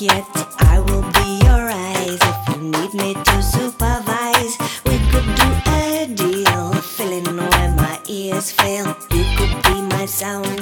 yet. I will be your eyes if you need me to supervise. We could do a deal, filling where my ears fail. You could be my soundtrack.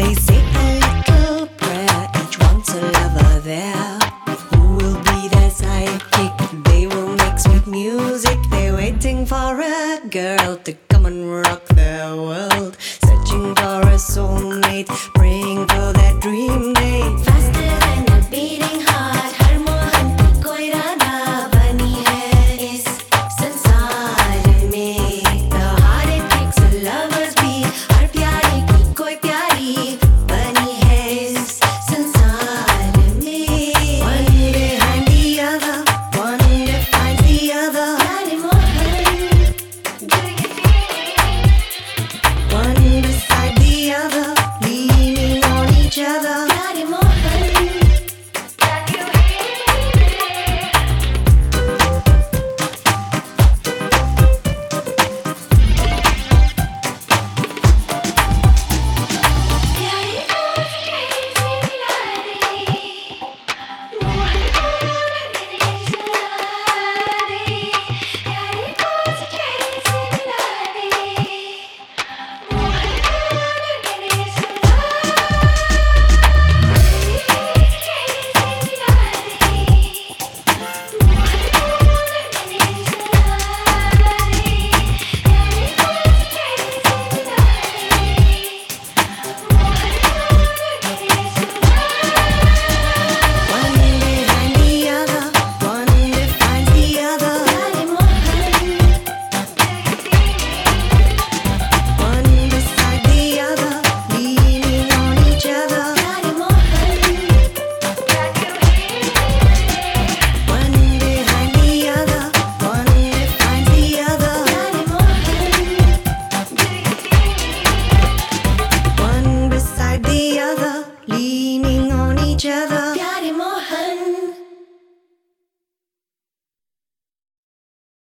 They say a little prayer, each wants a lover there. Who will be their sidekick? They will make sweet music. They're waiting for a girl to each other.